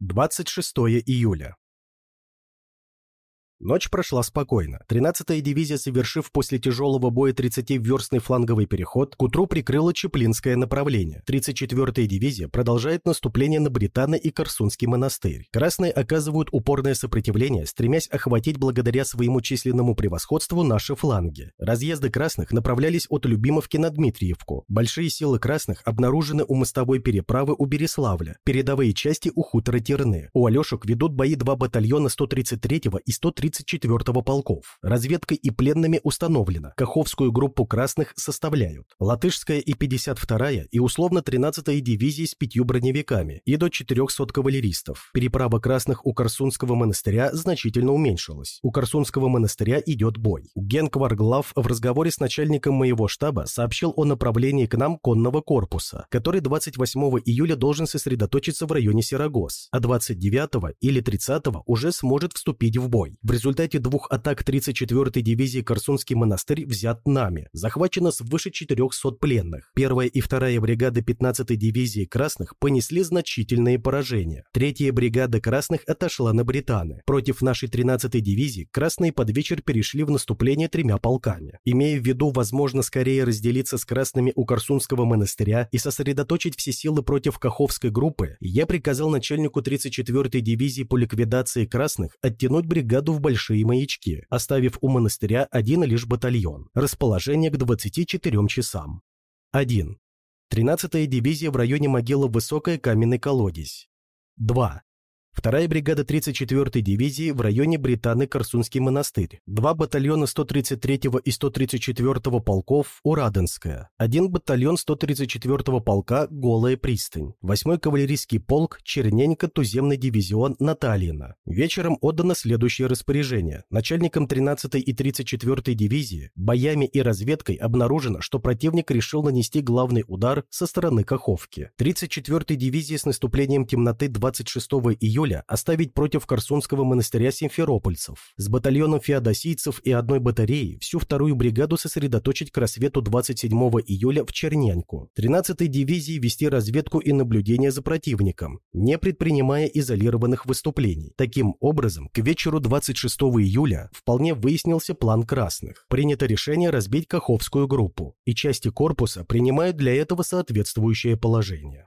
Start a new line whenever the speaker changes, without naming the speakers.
26 июля. Ночь прошла спокойно. 13-я дивизия, совершив после тяжелого боя 30-верстный фланговый переход, к утру прикрыла Чеплинское направление. 34-я дивизия продолжает наступление на Британы и Корсунский монастырь. Красные оказывают упорное сопротивление, стремясь охватить благодаря своему численному превосходству наши фланги. Разъезды красных направлялись от Любимовки на Дмитриевку. Большие силы красных обнаружены у мостовой переправы у Береславля, передовые части у хутора Терны. У Алешек ведут бои два батальона 133-го и 130 34-го полков. Разведкой и пленными установлено. Каховскую группу красных составляют. Латышская и 52-я и условно 13-я дивизии с пятью броневиками и до 400 кавалеристов. Переправа красных у Корсунского монастыря значительно уменьшилась. У Корсунского монастыря идет бой. Генк Варглав в разговоре с начальником моего штаба сообщил о направлении к нам конного корпуса, который 28 июля должен сосредоточиться в районе Сирагос, а 29 или 30 уже сможет вступить в бой. В результате двух атак 34-й дивизии Корсунский монастырь взят нами. Захвачено свыше 400 пленных. Первая и вторая бригады 15-й дивизии Красных понесли значительные поражения. Третья бригада Красных отошла на Британы. Против нашей 13-й дивизии Красные под вечер перешли в наступление тремя полками. Имея в виду, возможно, скорее разделиться с Красными у Корсунского монастыря и сосредоточить все силы против Каховской группы, я приказал начальнику 34-й дивизии по ликвидации Красных оттянуть бригаду в большие маячки, оставив у монастыря один лишь батальон. Расположение к 24 часам. 1. 13-я дивизия в районе могилы Высокая Каменный колодец. 2. Вторая бригада 34-й дивизии в районе Британы Корсунский монастырь. Два батальона 133-го и 134-го полков Ураденская. Один батальон 134-го полка Голая пристань. Восьмой кавалерийский полк Черненько туземный дивизион Натальина. Вечером отдано следующее распоряжение. Начальником 13-й и 34-й дивизии боями и разведкой обнаружено, что противник решил нанести главный удар со стороны Каховки. 34-й дивизии с наступлением темноты 26 июля июля оставить против Корсунского монастыря симферопольцев, с батальоном феодосийцев и одной батареей всю вторую бригаду сосредоточить к рассвету 27 июля в Черняньку, 13-й дивизии вести разведку и наблюдение за противником, не предпринимая изолированных выступлений. Таким образом, к вечеру 26 июля вполне выяснился план красных. Принято решение разбить Каховскую группу, и части корпуса принимают для этого соответствующее положение.